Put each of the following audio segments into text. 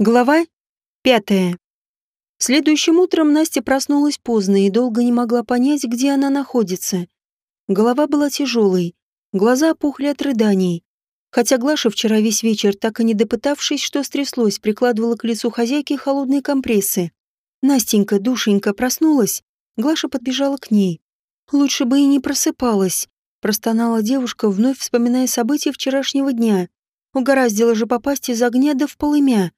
Глава пятая. Следующим утром Настя проснулась поздно и долго не могла понять, где она находится. Голова была тяжелой, глаза опухли от рыданий. Хотя Глаша вчера весь вечер, так и не допытавшись, что стряслось, прикладывала к лицу хозяйки холодные компрессы. Настенька, душенька, проснулась. Глаша подбежала к ней. Лучше бы и не просыпалась, простонала девушка, вновь вспоминая события вчерашнего дня. Угораздило же попасть из огня да в полымя.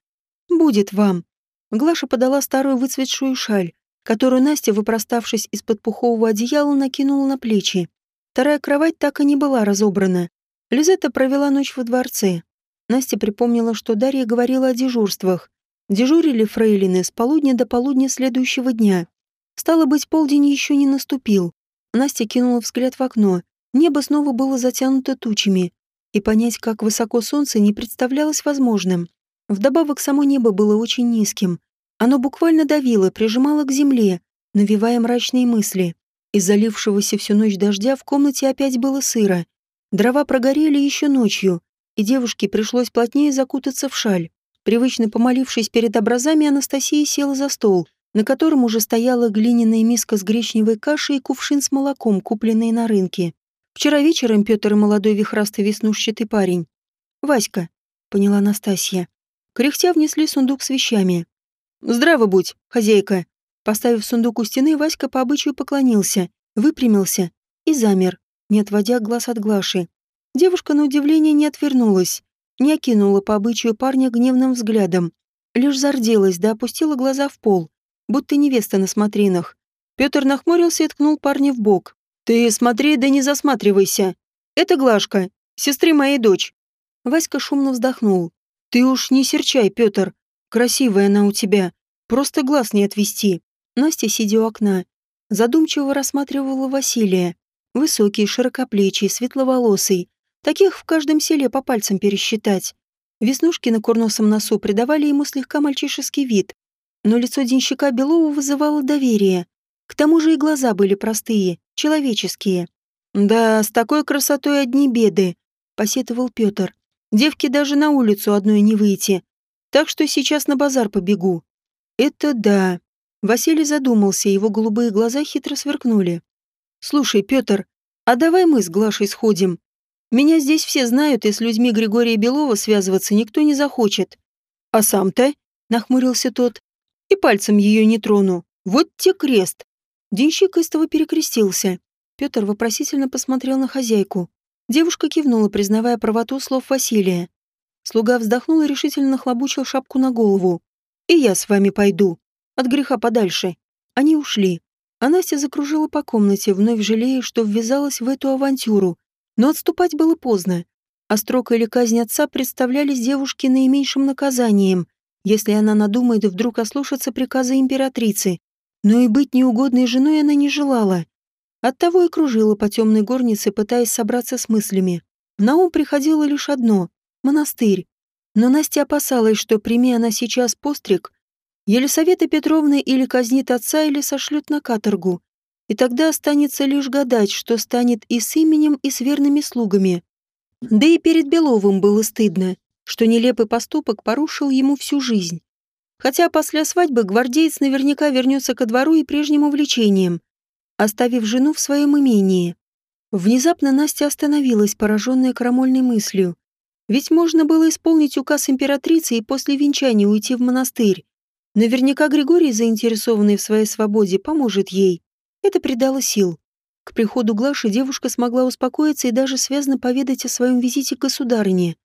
«Будет вам». Глаша подала старую выцветшую шаль, которую Настя, выпроставшись из-под пухового одеяла, накинула на плечи. Вторая кровать так и не была разобрана. Лизетта провела ночь во дворце. Настя припомнила, что Дарья говорила о дежурствах. Дежурили фрейлины с полудня до полудня следующего дня. Стало быть, полдень еще не наступил. Настя кинула взгляд в окно. Небо снова было затянуто тучами, и понять, как высоко солнце, не представлялось возможным. Вдобавок само небо было очень низким. Оно буквально давило, прижимало к земле, навевая мрачные мысли. Из залившегося всю ночь дождя в комнате опять было сыро. Дрова прогорели еще ночью, и девушке пришлось плотнее закутаться в шаль. Привычно помолившись перед образами, Анастасия села за стол, на котором уже стояла глиняная миска с гречневой кашей и кувшин с молоком, купленные на рынке. Вчера вечером Петр и молодой вихрастый веснушчатый парень. «Васька», — поняла Анастасия. Кряхтя внесли сундук с вещами. «Здраво будь, хозяйка!» Поставив сундук у стены, Васька по обычаю поклонился, выпрямился и замер, не отводя глаз от Глаши. Девушка на удивление не отвернулась, не окинула по обычаю парня гневным взглядом, лишь зарделась да опустила глаза в пол, будто невеста на смотринах. Петр нахмурился и ткнул парня в бок. «Ты смотри да не засматривайся. Это Глашка, сестры моей дочь». Васька шумно вздохнул. Ты уж не серчай, Петр. Красивая она у тебя. Просто глаз не отвести. Настя, сидя у окна, задумчиво рассматривала Василия. Высокий, широкоплечий, светловолосый. Таких в каждом селе по пальцам пересчитать. Веснушки на курносом носу придавали ему слегка мальчишеский вид. Но лицо денщика Белова вызывало доверие. К тому же и глаза были простые, человеческие. «Да, с такой красотой одни беды», — посетовал Петр. Девке даже на улицу одной не выйти. Так что сейчас на базар побегу. Это да. Василий задумался, его голубые глаза хитро сверкнули. Слушай, Петр, а давай мы с Глашей сходим. Меня здесь все знают, и с людьми Григория Белова связываться никто не захочет. А сам-то? Нахмурился тот. И пальцем ее не трону. Вот те крест. Денщик истово перекрестился. Петр вопросительно посмотрел на хозяйку. Девушка кивнула, признавая правоту слов Василия. Слуга вздохнул и решительно нахлобучил шапку на голову. «И я с вами пойду. От греха подальше». Они ушли. А Настя закружила по комнате, вновь жалея, что ввязалась в эту авантюру. Но отступать было поздно. А строк или казнь отца представлялись девушке наименьшим наказанием, если она надумает вдруг ослушаться приказа императрицы. Но и быть неугодной женой она не желала. Оттого и кружила по темной горнице, пытаясь собраться с мыслями. На ум приходило лишь одно — монастырь. Но Настя опасалась, что, прими она сейчас постриг, Елисавета Петровна или казнит отца, или сошлет на каторгу. И тогда останется лишь гадать, что станет и с именем, и с верными слугами. Да и перед Беловым было стыдно, что нелепый поступок порушил ему всю жизнь. Хотя после свадьбы гвардеец наверняка вернется ко двору и прежним увлечениям, оставив жену в своем имении. Внезапно Настя остановилась, пораженная крамольной мыслью. Ведь можно было исполнить указ императрицы и после венчания уйти в монастырь. Наверняка Григорий, заинтересованный в своей свободе, поможет ей. Это придало сил. К приходу Глаши девушка смогла успокоиться и даже связно поведать о своем визите к государыне.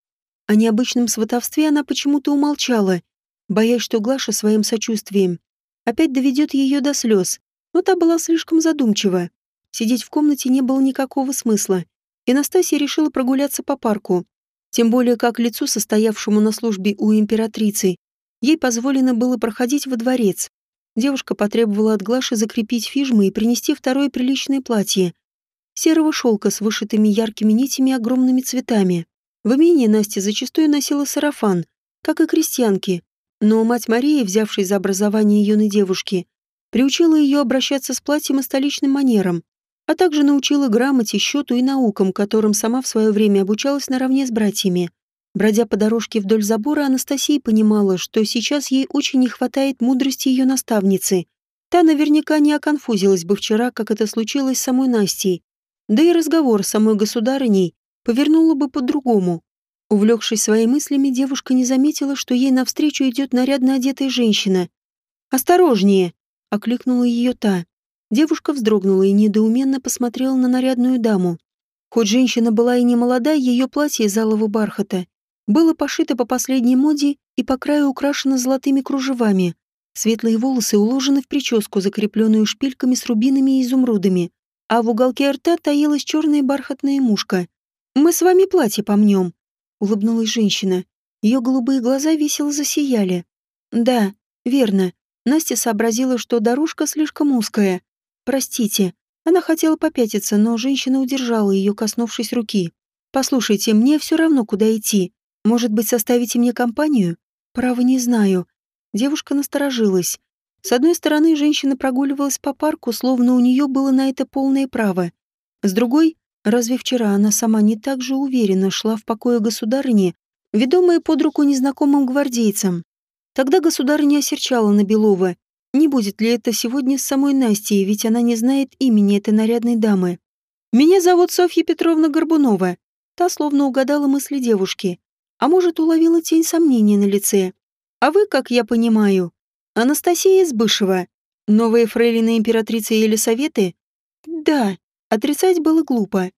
О необычном сватовстве она почему-то умолчала, боясь, что Глаша своим сочувствием опять доведет ее до слез, но та была слишком задумчива. Сидеть в комнате не было никакого смысла, и Настасья решила прогуляться по парку. Тем более, как лицу, состоявшему на службе у императрицы, ей позволено было проходить во дворец. Девушка потребовала от Глаши закрепить фижмы и принести второе приличное платье. Серого шелка с вышитыми яркими нитями и огромными цветами. В имении Настя зачастую носила сарафан, как и крестьянки, но мать Мария, взявшей за образование юной девушки, приучила ее обращаться с платьем и столичным манерам, а также научила грамоте, счету и наукам, которым сама в свое время обучалась наравне с братьями. Бродя по дорожке вдоль забора, Анастасия понимала, что сейчас ей очень не хватает мудрости ее наставницы. Та наверняка не оконфузилась бы вчера, как это случилось с самой Настей. Да и разговор с самой государыней повернула бы по-другому. Увлекшись своими мыслями, девушка не заметила, что ей навстречу идет нарядно одетая женщина. «Осторожнее!» — окликнула ее та. Девушка вздрогнула и недоуменно посмотрела на нарядную даму. Хоть женщина была и не молода, ее платье из алого бархата было пошито по последней моде и по краю украшено золотыми кружевами. Светлые волосы уложены в прическу, закрепленную шпильками с рубинами и изумрудами, а в уголке рта таилась черная бархатная мушка. «Мы с вами платье помнем», — улыбнулась женщина. Ее голубые глаза весело засияли. «Да, верно. Настя сообразила, что дорожка слишком узкая. Простите». Она хотела попятиться, но женщина удержала ее, коснувшись руки. «Послушайте, мне все равно, куда идти. Может быть, составите мне компанию? Право не знаю. Девушка насторожилась. С одной стороны, женщина прогуливалась по парку, словно у нее было на это полное право. С другой, разве вчера она сама не так же уверенно шла в покое государыни, ведомая под руку незнакомым гвардейцам? Тогда государыня осерчала на Белова. Не будет ли это сегодня с самой Настей, ведь она не знает имени этой нарядной дамы. «Меня зовут Софья Петровна Горбунова». Та словно угадала мысли девушки а может, уловила тень сомнения на лице. А вы, как я понимаю, Анастасия Избышева, новая фрейлина императрицы Елисаветы? Да, отрицать было глупо.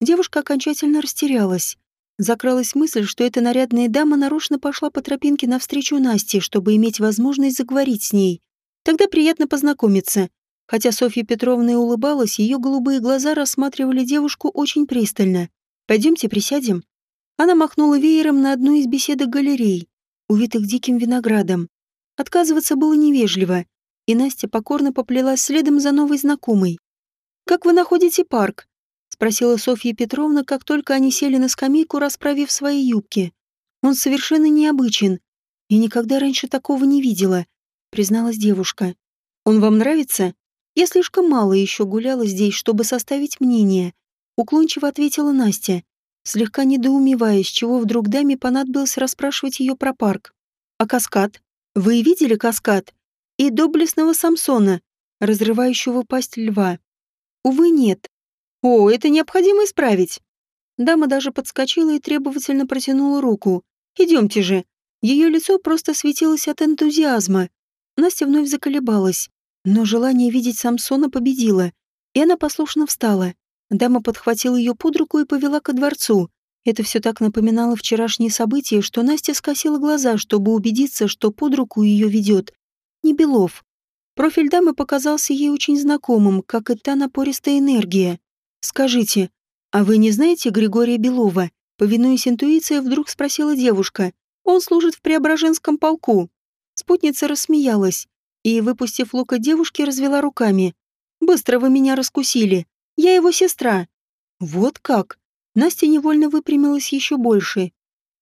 Девушка окончательно растерялась. Закралась мысль, что эта нарядная дама нарочно пошла по тропинке навстречу Насте, чтобы иметь возможность заговорить с ней. Тогда приятно познакомиться. Хотя Софья Петровна и улыбалась, ее голубые глаза рассматривали девушку очень пристально. «Пойдемте присядем», она махнула веером на одну из беседок галерей, увитых диким виноградом. Отказываться было невежливо, и Настя покорно поплелась следом за новой знакомой. «Как вы находите парк?» — спросила Софья Петровна, как только они сели на скамейку, расправив свои юбки. «Он совершенно необычен. Я никогда раньше такого не видела», — призналась девушка. «Он вам нравится?» «Я слишком мало еще гуляла здесь, чтобы составить мнение», — уклончиво ответила Настя слегка недоумевая, с чего вдруг даме понадобилось расспрашивать ее про парк. «А каскад? Вы видели каскад? И доблестного Самсона, разрывающего пасть льва?» «Увы, нет. О, это необходимо исправить!» Дама даже подскочила и требовательно протянула руку. «Идемте же!» Ее лицо просто светилось от энтузиазма. Настя вновь заколебалась, но желание видеть Самсона победило, и она послушно встала. Дама подхватила ее под руку и повела ко дворцу. Это все так напоминало вчерашние события, что Настя скосила глаза, чтобы убедиться, что под руку ее ведет не Белов. Профиль дамы показался ей очень знакомым, как и та напористая энергия. «Скажите, а вы не знаете Григория Белова?» Повинуясь интуиции, вдруг спросила девушка. «Он служит в Преображенском полку». Спутница рассмеялась и, выпустив лука девушки, развела руками. «Быстро вы меня раскусили. Я его сестра». «Вот как?» Настя невольно выпрямилась еще больше.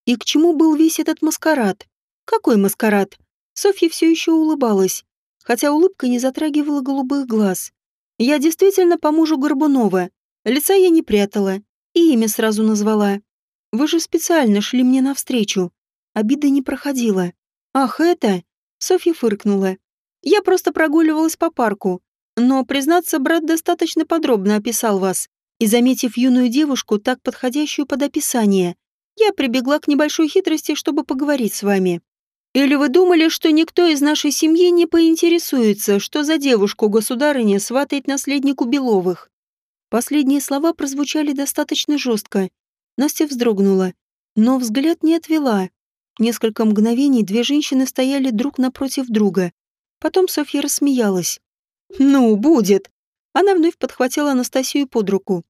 «И к чему был весь этот маскарад?» «Какой маскарад?» Софья все еще улыбалась, хотя улыбка не затрагивала голубых глаз. «Я действительно по мужу Горбунова. Лица я не прятала. И имя сразу назвала. Вы же специально шли мне навстречу. Обида не проходила. Ах, это...» Софья фыркнула. «Я просто прогуливалась по парку. Но, признаться, брат достаточно подробно описал вас, и, заметив юную девушку, так подходящую под описание, я прибегла к небольшой хитрости, чтобы поговорить с вами. Или вы думали, что никто из нашей семьи не поинтересуется, что за девушку государыня сватает наследнику Беловых? Последние слова прозвучали достаточно жестко. Настя вздрогнула, но взгляд не отвела. Несколько мгновений две женщины стояли друг напротив друга. Потом Софья рассмеялась. «Ну, будет!» Она вновь подхватила Анастасию под руку.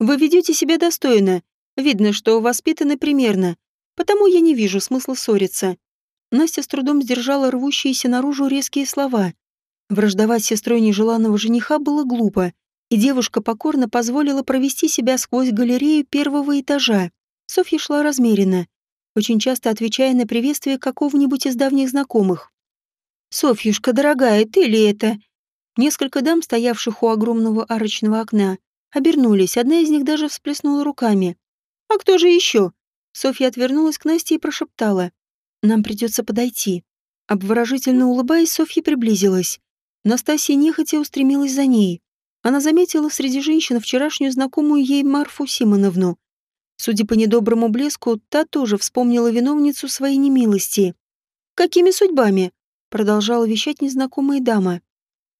«Вы ведете себя достойно. Видно, что воспитаны примерно. Потому я не вижу смысла ссориться». Настя с трудом сдержала рвущиеся наружу резкие слова. Враждовать сестрой нежеланного жениха было глупо, и девушка покорно позволила провести себя сквозь галерею первого этажа. Софья шла размеренно, очень часто отвечая на приветствие какого-нибудь из давних знакомых. «Софьюшка, дорогая, ты ли это?» Несколько дам, стоявших у огромного арочного окна, обернулись, одна из них даже всплеснула руками. «А кто же еще?» Софья отвернулась к Насте и прошептала. «Нам придется подойти». Обворожительно улыбаясь, Софья приблизилась. Настасья нехотя устремилась за ней. Она заметила среди женщин вчерашнюю знакомую ей Марфу Симоновну. Судя по недоброму блеску, та тоже вспомнила виновницу своей немилости. «Какими судьбами?» — продолжала вещать незнакомая дама.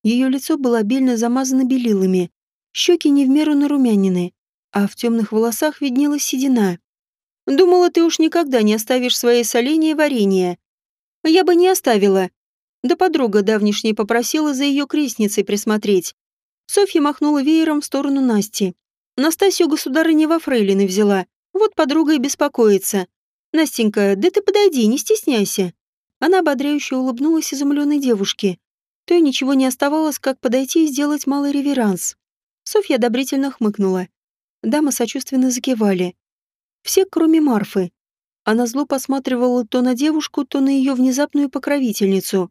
Ее лицо было обильно замазано белилами, щеки не в меру нарумянины, а в темных волосах виднелась седина. «Думала, ты уж никогда не оставишь свои соленья и варенье. Я бы не оставила. Да подруга давнишняя попросила за ее крестницей присмотреть. Софья махнула веером в сторону Насти. Настасью государыня во фрейлины взяла. Вот подруга и беспокоится. Настенька, да ты подойди, не стесняйся. Она ободряюще улыбнулась изумленной девушке. То и ничего не оставалось, как подойти и сделать малый реверанс. Софья одобрительно хмыкнула. Дамы сочувственно закивали. Все, кроме Марфы. Она зло посматривала то на девушку, то на ее внезапную покровительницу.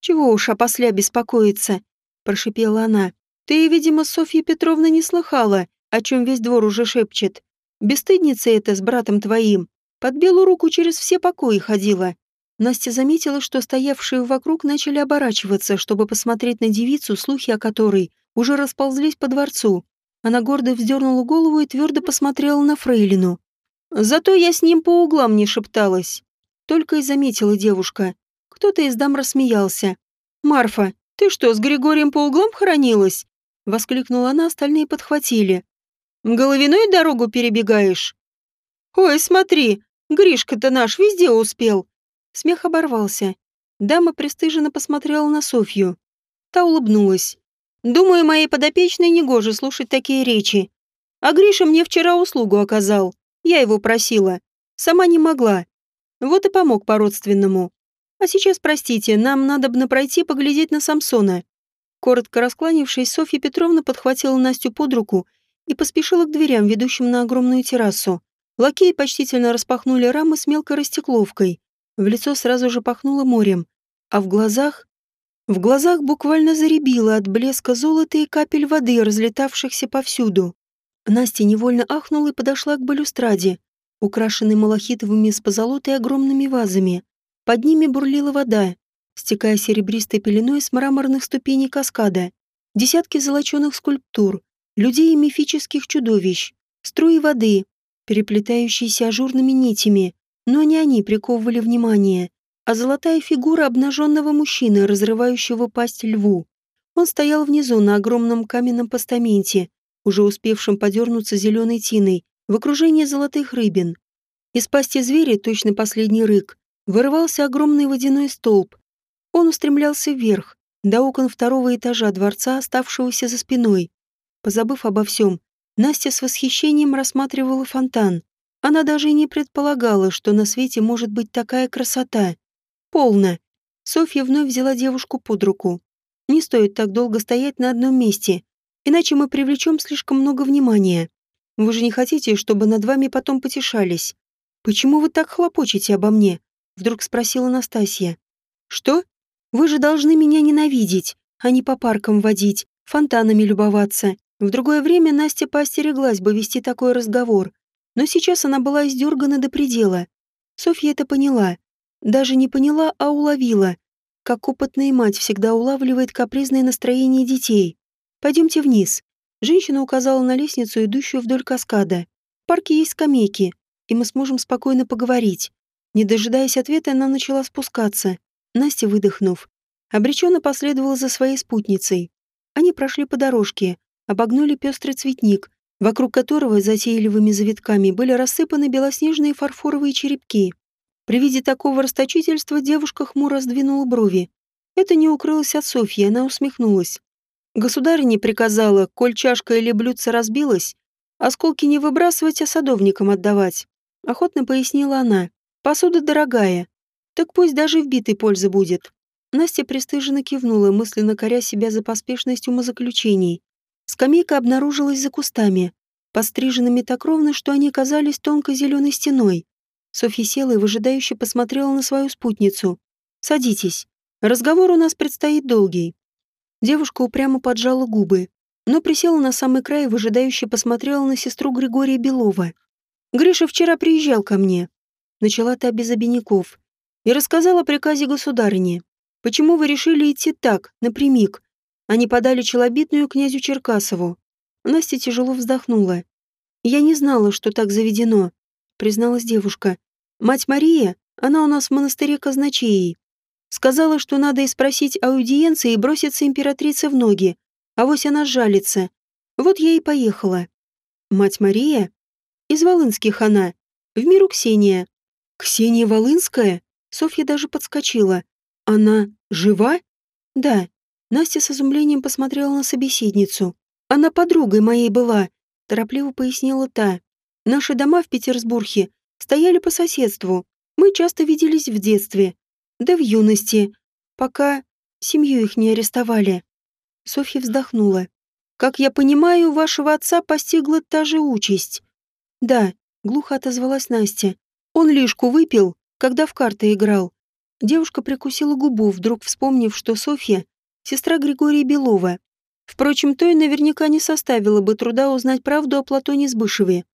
«Чего уж опосля беспокоиться?» – прошипела она. «Ты, видимо, Софья Петровна не слыхала, о чем весь двор уже шепчет. Бесстыдница эта с братом твоим. Под белую руку через все покои ходила». Настя заметила, что стоявшие вокруг начали оборачиваться, чтобы посмотреть на девицу, слухи о которой уже расползлись по дворцу. Она гордо вздернула голову и твердо посмотрела на Фрейлину. «Зато я с ним по углам не шепталась». Только и заметила девушка. Кто-то из дам рассмеялся. «Марфа, ты что, с Григорием по углам хоронилась?» Воскликнула она, остальные подхватили. Головиной дорогу перебегаешь? Ой, смотри, Гришка-то наш везде успел. Смех оборвался. Дама пристыженно посмотрела на Софью. Та улыбнулась. Думаю, моей подопечной негоже слушать такие речи. А Гриша мне вчера услугу оказал. Я его просила. Сама не могла. Вот и помог по-родственному. А сейчас, простите, нам надо бы пройти поглядеть на Самсона. Коротко раскланившись, Софья Петровна подхватила Настю под руку и поспешила к дверям, ведущим на огромную террасу. Лакеи почтительно распахнули рамы с мелкой растекловкой. В лицо сразу же пахнуло морем, а в глазах... В глазах буквально заребило от блеска золота и капель воды, разлетавшихся повсюду. Настя невольно ахнула и подошла к балюстраде, украшенной малахитовыми с позолотой огромными вазами. Под ними бурлила вода, стекая серебристой пеленой с мраморных ступеней каскада. Десятки золоченых скульптур, людей и мифических чудовищ, струи воды, переплетающиеся ажурными нитями, но не они приковывали внимание, а золотая фигура обнаженного мужчины, разрывающего пасть льву. Он стоял внизу на огромном каменном постаменте, уже успевшем подернуться зеленой тиной, в окружении золотых рыбин. Из пасти зверя, точно последний рык, вырывался огромный водяной столб. Он устремлялся вверх, до окон второго этажа дворца, оставшегося за спиной. Позабыв обо всем, Настя с восхищением рассматривала фонтан. Она даже и не предполагала, что на свете может быть такая красота. Полно. Софья вновь взяла девушку под руку. Не стоит так долго стоять на одном месте, иначе мы привлечем слишком много внимания. Вы же не хотите, чтобы над вами потом потешались. Почему вы так хлопочете обо мне? Вдруг спросила Настасья. Что? Вы же должны меня ненавидеть, а не по паркам водить, фонтанами любоваться, в другое время Настя поостереглась бы вести такой разговор, но сейчас она была издергана до предела. Софья это поняла. Даже не поняла, а уловила. Как опытная мать всегда улавливает капризное настроение детей. «Пойдемте вниз». Женщина указала на лестницу, идущую вдоль каскада. В парке есть скамейки, и мы сможем спокойно поговорить. Не дожидаясь ответа, она начала спускаться. Настя, выдохнув, обреченно последовала за своей спутницей. Они прошли по дорожке, обогнули пестрый цветник, вокруг которого затейливыми завитками были рассыпаны белоснежные фарфоровые черепки. При виде такого расточительства девушка хмуро сдвинула брови. Это не укрылось от Софьи, она усмехнулась. Государыня приказала, коль чашка или блюдце разбилась, осколки не выбрасывать, а садовникам отдавать. Охотно пояснила она. Посуда дорогая. Так пусть даже вбитой пользы будет. Настя пристыженно кивнула, мысленно коря себя за поспешность умозаключений. Скамейка обнаружилась за кустами, постриженными так ровно, что они казались тонкой зеленой стеной. Софья села и выжидающе посмотрела на свою спутницу. «Садитесь. Разговор у нас предстоит долгий». Девушка упрямо поджала губы, но присела на самый край и выжидающе посмотрела на сестру Григория Белова. Гриша вчера приезжал ко мне. Начала та без обиняков. И рассказала о приказе государыни. Почему вы решили идти так, напрямик? Они подали челобитную князю Черкасову. Настя тяжело вздохнула. Я не знала, что так заведено, призналась девушка. Мать Мария, она у нас в монастыре казначеей. Сказала, что надо и спросить аудиенции и броситься императрице в ноги. А вось она жалится. Вот я и поехала. Мать Мария? Из Волынских она. В миру Ксения. Ксения Волынская? Софья даже подскочила. Она жива? Да. Настя с изумлением посмотрела на собеседницу. Она подругой моей была, торопливо пояснила та. Наши дома в Петербурге стояли по соседству. Мы часто виделись в детстве, да в юности, пока семью их не арестовали. Софья вздохнула. Как я понимаю, вашего отца постигла та же участь. Да, глухо отозвалась Настя. Он лишку выпил, когда в карты играл. Девушка прикусила губу, вдруг вспомнив, что Софья — сестра Григория Белова. Впрочем, то и наверняка не составило бы труда узнать правду о Платоне Сбышеве.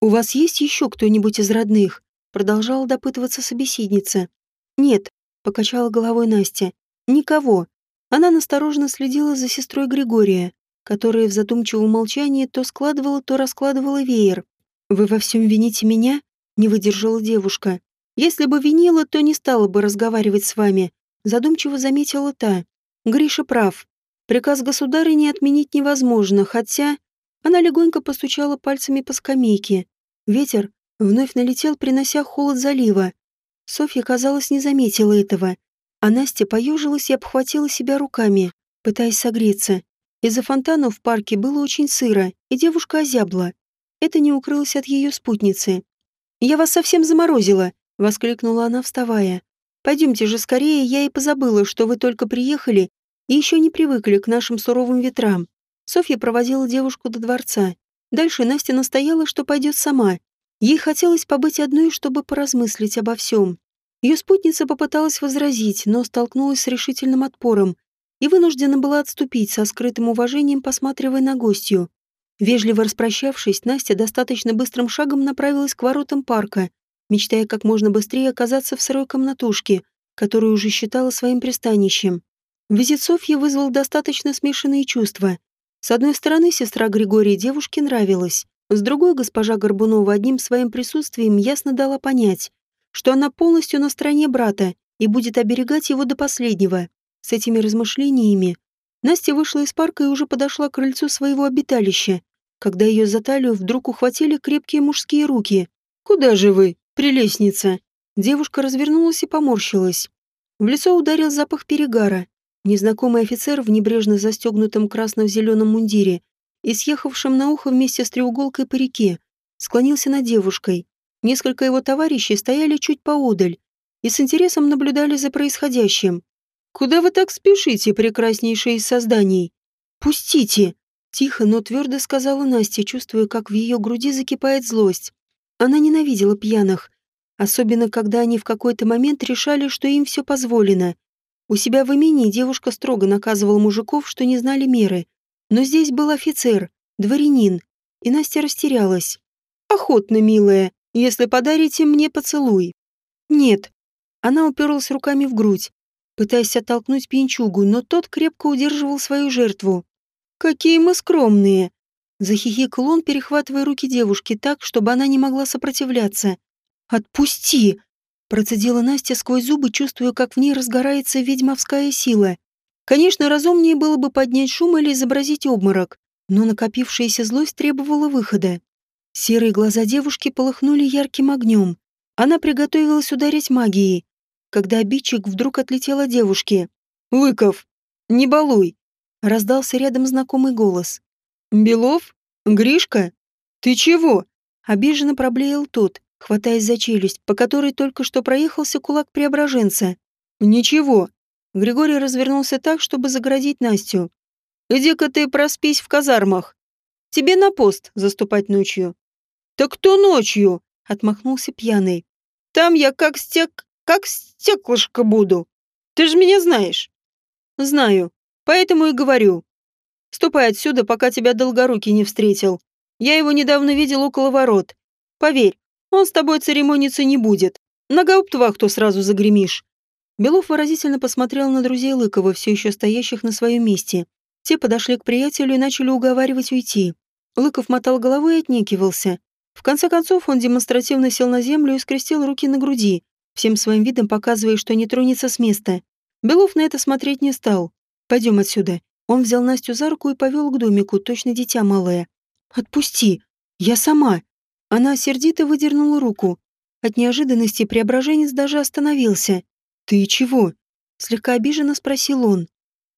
«У вас есть еще кто-нибудь из родных?» Продолжала допытываться собеседница. «Нет», — покачала головой Настя. «Никого». Она настороженно следила за сестрой Григория, которая в задумчивом молчании то складывала, то раскладывала веер. «Вы во всем вините меня?» — не выдержала девушка. Если бы винила, то не стала бы разговаривать с вами, задумчиво заметила та. Гриша прав. Приказ государыни отменить невозможно, хотя... Она легонько постучала пальцами по скамейке. Ветер вновь налетел, принося холод залива. Софья, казалось, не заметила этого. А Настя поежилась и обхватила себя руками, пытаясь согреться. Из-за фонтана в парке было очень сыро, и девушка озябла. Это не укрылось от ее спутницы. «Я вас совсем заморозила», — воскликнула она, вставая. «Пойдемте же скорее, я и позабыла, что вы только приехали и еще не привыкли к нашим суровым ветрам». Софья проводила девушку до дворца. Дальше Настя настояла, что пойдет сама. Ей хотелось побыть одной, чтобы поразмыслить обо всем. Ее спутница попыталась возразить, но столкнулась с решительным отпором и вынуждена была отступить со скрытым уважением, посматривая на гостью. Вежливо распрощавшись, Настя достаточно быстрым шагом направилась к воротам парка, мечтая как можно быстрее оказаться в сырой комнатушке, которую уже считала своим пристанищем. Визит Софьи вызвал достаточно смешанные чувства. С одной стороны, сестра Григория девушке нравилась, с другой госпожа Горбунова одним своим присутствием ясно дала понять, что она полностью на стороне брата и будет оберегать его до последнего. С этими размышлениями Настя вышла из парка и уже подошла к крыльцу своего обиталища, когда ее за талию вдруг ухватили крепкие мужские руки. «Куда же вы?» Прелестница. Девушка развернулась и поморщилась. В лицо ударил запах перегара. Незнакомый офицер в небрежно застегнутом красно-зеленом мундире и съехавшем на ухо вместе с треуголкой по реке склонился над девушкой. Несколько его товарищей стояли чуть поодаль и с интересом наблюдали за происходящим. «Куда вы так спешите, прекраснейшее из созданий?» «Пустите!» — тихо, но твердо сказала Настя, чувствуя, как в ее груди закипает злость. Она ненавидела пьяных, особенно когда они в какой-то момент решали, что им все позволено. У себя в имении девушка строго наказывала мужиков, что не знали меры. Но здесь был офицер, дворянин, и Настя растерялась. «Охотно, милая, если подарите мне поцелуй». «Нет». Она уперлась руками в грудь, пытаясь оттолкнуть пьянчугу, но тот крепко удерживал свою жертву. «Какие мы скромные!» Захихикал он, перехватывая руки девушки так, чтобы она не могла сопротивляться. «Отпусти!» Процедила Настя сквозь зубы, чувствуя, как в ней разгорается ведьмовская сила. Конечно, разумнее было бы поднять шум или изобразить обморок, но накопившаяся злость требовала выхода. Серые глаза девушки полыхнули ярким огнем. Она приготовилась ударить магией, когда обидчик вдруг отлетел от девушки. «Лыков! Не балуй!» Раздался рядом знакомый голос. «Белов? Гришка? Ты чего?» Обиженно проблеял тот, хватаясь за челюсть, по которой только что проехался кулак преображенца. «Ничего». Григорий развернулся так, чтобы заградить Настю. «Иди-ка ты проспись в казармах. Тебе на пост заступать ночью». «Так кто ночью?» — отмахнулся пьяный. «Там я как стек... как стеклышко буду. Ты же меня знаешь». «Знаю. Поэтому и говорю. Ступай отсюда, пока тебя Долгорукий не встретил. Я его недавно видел около ворот. Поверь, Он с тобой церемониться не будет. На гауптвахту сразу загремишь». Белов выразительно посмотрел на друзей Лыкова, все еще стоящих на своем месте. Те подошли к приятелю и начали уговаривать уйти. Лыков мотал головой и отнекивался. В конце концов он демонстративно сел на землю и скрестил руки на груди, всем своим видом показывая, что не тронется с места. Белов на это смотреть не стал. «Пойдем отсюда». Он взял Настю за руку и повел к домику, точно дитя малое. «Отпусти! Я сама!» Она сердито выдернула руку. От неожиданности преображенец даже остановился. «Ты чего?» — слегка обиженно спросил он.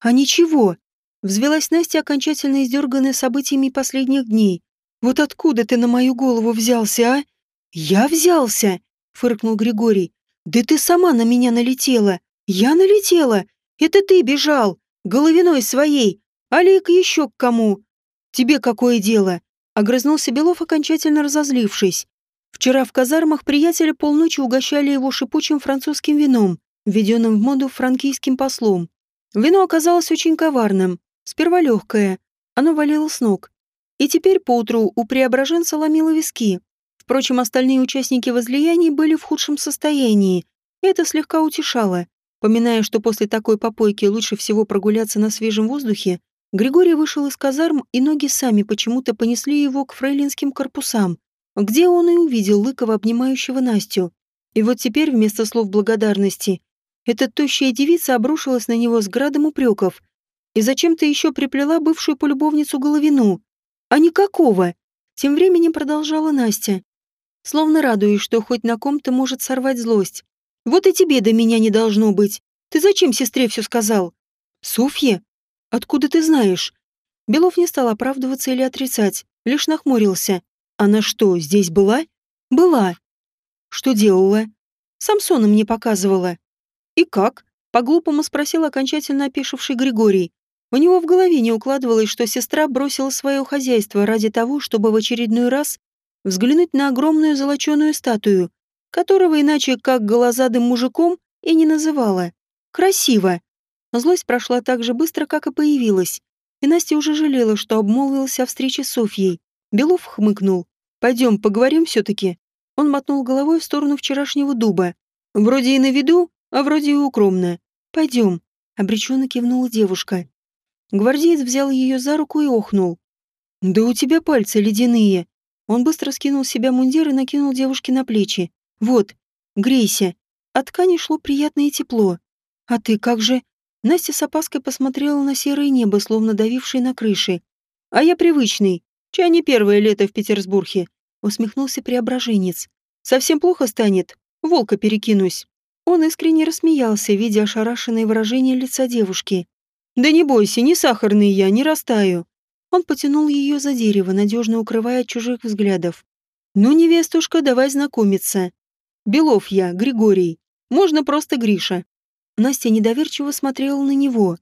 «А ничего!» — взвелась Настя, окончательно издерганная событиями последних дней. «Вот откуда ты на мою голову взялся, а?» «Я взялся!» — фыркнул Григорий. «Да ты сама на меня налетела! Я налетела! Это ты бежал! Головиной своей! Алик еще к кому! Тебе какое дело?» Огрызнулся Белов, окончательно разозлившись. Вчера в казармах приятеля полночи угощали его шипучим французским вином, введенным в моду франкийским послом. Вино оказалось очень коварным, сперва легкое, оно валило с ног. И теперь поутру у преображенца ломило виски. Впрочем, остальные участники возлияний были в худшем состоянии, и это слегка утешало. Поминая, что после такой попойки лучше всего прогуляться на свежем воздухе, Григорий вышел из казарм, и ноги сами почему-то понесли его к фрейлинским корпусам, где он и увидел Лыкова, обнимающего Настю. И вот теперь вместо слов благодарности эта тощая девица обрушилась на него с градом упреков и зачем-то еще приплела бывшую полюбовницу Головину. А никакого! Тем временем продолжала Настя, словно радуясь, что хоть на ком-то может сорвать злость. «Вот и тебе до меня не должно быть. Ты зачем сестре все сказал?» «Софья?» Откуда ты знаешь? Белов не стал оправдываться или отрицать, лишь нахмурился. Она что, здесь была? Была. Что делала? Самсона мне показывала. И как? По-глупому спросил окончательно опешивший Григорий. У него в голове не укладывалось, что сестра бросила свое хозяйство ради того, чтобы в очередной раз взглянуть на огромную золоченую статую, которого иначе как голозадым мужиком и не называла. Красиво. Злость прошла так же быстро, как и появилась. И Настя уже жалела, что обмолвился о встрече с Софьей. Белов хмыкнул. «Пойдем, поговорим все-таки». Он мотнул головой в сторону вчерашнего дуба. «Вроде и на виду, а вроде и укромно. Пойдем», — обреченно кивнула девушка. Гвардеец взял ее за руку и охнул. «Да у тебя пальцы ледяные». Он быстро скинул с себя мундир и накинул девушке на плечи. «Вот, грейся». От ткани шло приятное тепло. «А ты как же?» Настя с опаской посмотрела на серое небо, словно давившее на крыши. «А я привычный. Чай не первое лето в Петербурге», — усмехнулся преображенец. «Совсем плохо станет. Волка перекинусь». Он искренне рассмеялся, видя ошарашенное выражение лица девушки. «Да не бойся, не сахарный я, не растаю». Он потянул ее за дерево, надежно укрывая от чужих взглядов. «Ну, невестушка, давай знакомиться. Белов я, Григорий. Можно просто Гриша. Настя недоверчиво смотрела на него.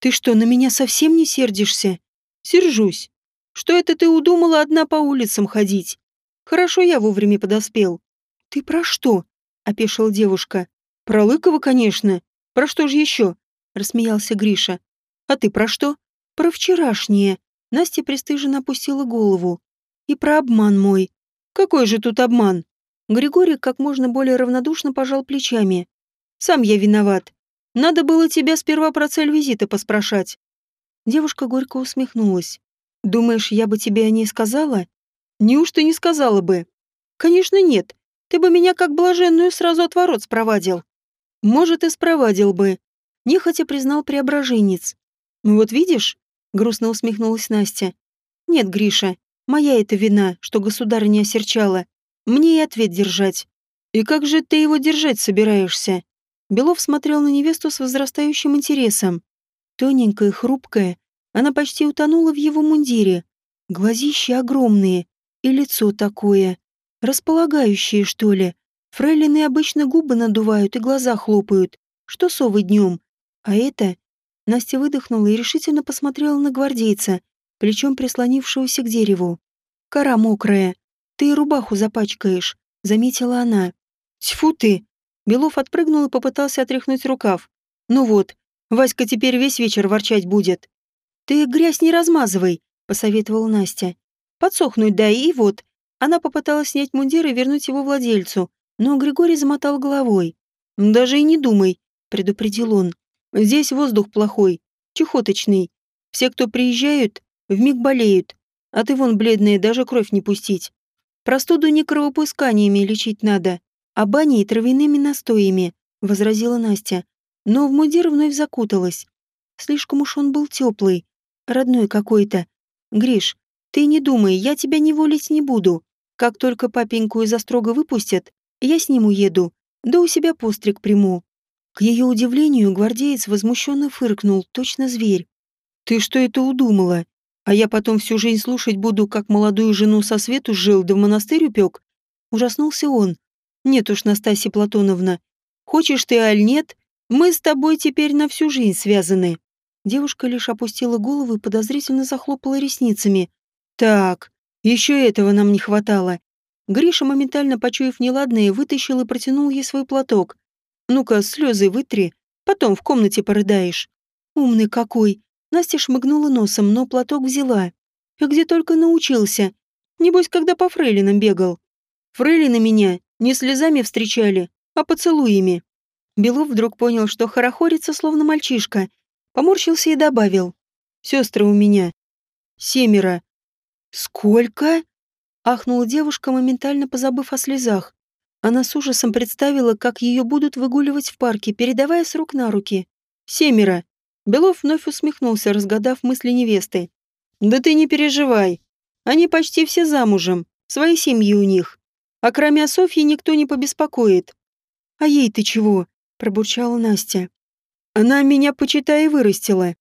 «Ты что, на меня совсем не сердишься?» «Сержусь. Что это ты удумала одна по улицам ходить? Хорошо я вовремя подоспел». «Ты про что?» — опешила девушка. «Про Лыкова, конечно. Про что же еще?» — рассмеялся Гриша. «А ты про что?» «Про вчерашнее». Настя пристыженно опустила голову. «И про обман мой». «Какой же тут обман?» Григорий как можно более равнодушно пожал плечами. «Сам я виноват. Надо было тебя сперва про цель визита поспрашать. Девушка горько усмехнулась. Думаешь, я бы тебе о ней сказала? Неужто не сказала бы? Конечно, нет. Ты бы меня как блаженную сразу от ворот спровадил. Может, и спровадил бы. Нехотя признал преображенец. Ну вот видишь? Грустно усмехнулась Настя. Нет, Гриша, моя это вина, что государь не осерчала. Мне и ответ держать. И как же ты его держать собираешься? Белов смотрел на невесту с возрастающим интересом. Тоненькая, хрупкая, она почти утонула в его мундире. Глазища огромные, и лицо такое. Располагающее, что ли. Фрейлины обычно губы надувают и глаза хлопают. Что совы днем? А это... Настя выдохнула и решительно посмотрела на гвардейца, плечом прислонившегося к дереву. «Кора мокрая. Ты рубаху запачкаешь», — заметила она. «Тьфу ты!» Белов отпрыгнул и попытался отряхнуть рукав. «Ну вот, Васька теперь весь вечер ворчать будет». «Ты грязь не размазывай», — посоветовала Настя. «Подсохнуть дай и вот. Она попыталась снять мундир и вернуть его владельцу, но Григорий замотал головой. «Даже и не думай», — предупредил он. «Здесь воздух плохой, чехоточный. Все, кто приезжают, вмиг болеют. А ты вон бледная, даже кровь не пустить. Простуду не кровопусканиями лечить надо, а баней травяными настоями», — возразила Настя. Но в мундир вновь закуталась. Слишком уж он был теплый, родной какой-то. Гриш, ты не думай, я тебя не волить не буду. Как только папеньку из острога выпустят, я с ним уеду, да у себя постриг приму. К ее удивлению, гвардеец возмущенно фыркнул, точно зверь. «Ты что это удумала? А я потом всю жизнь слушать буду, как молодую жену со свету жил, да в монастырь упек?» Ужаснулся он. «Нет уж, Настасья Платоновна, хочешь ты, аль нет, мы с тобой теперь на всю жизнь связаны». Девушка лишь опустила голову и подозрительно захлопала ресницами. «Так, еще этого нам не хватало». Гриша, моментально почуяв неладное, вытащил и протянул ей свой платок. «Ну-ка, слезы вытри, потом в комнате порыдаешь». «Умный какой!» Настя шмыгнула носом, но платок взяла. «И где только научился. Небось, когда по фрейлинам бегал. Фрейлины меня не слезами встречали, а поцелуями». Белов вдруг понял, что хорохорится, словно мальчишка. Поморщился и добавил. «Сестры у меня. Семеро». «Сколько?» Ахнула девушка, моментально позабыв о слезах. Она с ужасом представила, как ее будут выгуливать в парке, передавая с рук на руки. «Семеро». Белов вновь усмехнулся, разгадав мысли невесты. «Да ты не переживай. Они почти все замужем. Свои семьи у них. А кроме Софьи никто не побеспокоит. А ей ты чего? пробурчала Настя. Она меня, почитай, вырастила.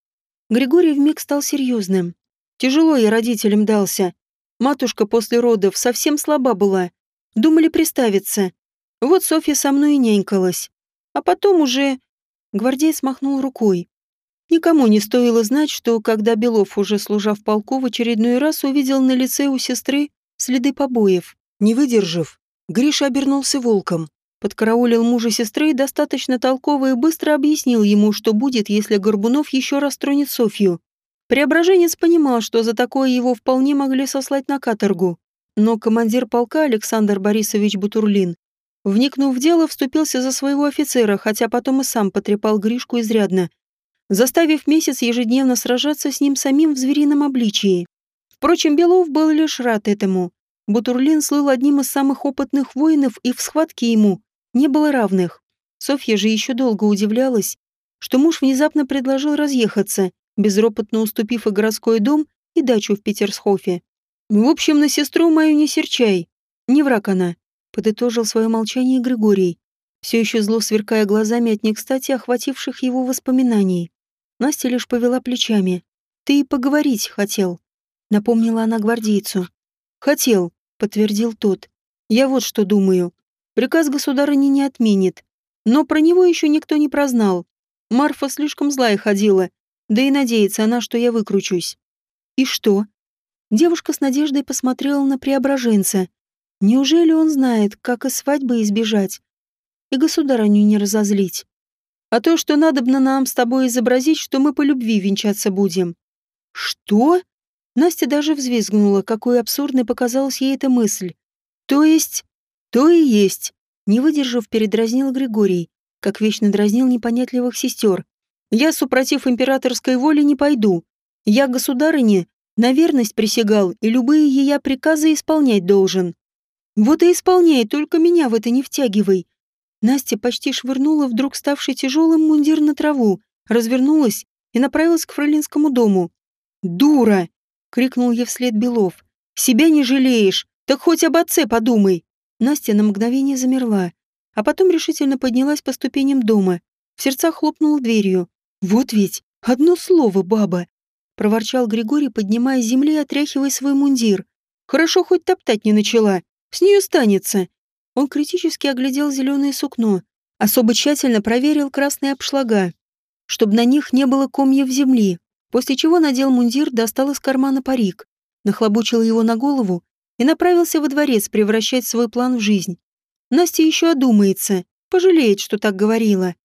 Григорий вмиг стал серьезным. Тяжело я родителям дался. Матушка после родов совсем слаба была. Думали приставиться. Вот Софья со мной и нянькалась. А потом уже... Гвардеец махнул рукой. Никому не стоило знать, что, когда Белов, уже служа в полку, в очередной раз увидел на лице у сестры следы побоев. Не выдержав, Гриша обернулся волком подкараулил мужа сестры и достаточно толково и быстро объяснил ему, что будет, если Горбунов еще раз тронет Софью. Преображенец понимал, что за такое его вполне могли сослать на каторгу. Но командир полка Александр Борисович Бутурлин, вникнув в дело, вступился за своего офицера, хотя потом и сам потрепал Гришку изрядно, заставив месяц ежедневно сражаться с ним самим в зверином обличии. Впрочем, Белов был лишь рад этому. Бутурлин слыл одним из самых опытных воинов, и в схватке ему не было равных. Софья же еще долго удивлялась, что муж внезапно предложил разъехаться, безропотно уступив и городской дом, и дачу в Петерсхофе. «В общем, на сестру мою не серчай. Не враг она», — подытожил свое молчание Григорий, все еще зло сверкая глазами от некстати охвативших его воспоминаний. Настя лишь повела плечами. «Ты и поговорить хотел», — напомнила она гвардейцу. «Хотел», — подтвердил тот. «Я вот что думаю. Приказ государыни не отменит. Но про него еще никто не прознал. Марфа слишком злая ходила, да и надеется она, что я выкручусь. И что? Девушка с надеждой посмотрела на преображенца. Неужели он знает, как и свадьбы избежать? И государыню не разозлить. А то, что надобно нам с тобой изобразить, что мы по любви венчаться будем. Что? Настя даже взвизгнула, какой абсурдной показалась ей эта мысль. То есть... То и есть. Не выдержав, передразнил Григорий, как вечно дразнил непонятливых сестер. Я, супротив императорской воли, не пойду. Я, государыне, на верность присягал и любые ее приказы исполнять должен. Вот и исполняй, только меня в это не втягивай. Настя почти швырнула вдруг ставший тяжелым мундир на траву, развернулась и направилась к фролинскому дому. «Дура!» — крикнул ей вслед Белов. «Себя не жалеешь, так хоть об отце подумай!» Настя на мгновение замерла, а потом решительно поднялась по ступеням дома, в сердцах хлопнула дверью. «Вот ведь, одно слово, баба!» — проворчал Григорий, поднимая с земли и отряхивая свой мундир. «Хорошо, хоть топтать не начала. С нее станется!» Он критически оглядел зеленое сукно, особо тщательно проверил красные обшлага, чтобы на них не было комьев земли, после чего надел мундир, достал из кармана парик, нахлобучил его на голову и направился во дворец превращать свой план в жизнь. Настя еще одумается, пожалеет, что так говорила.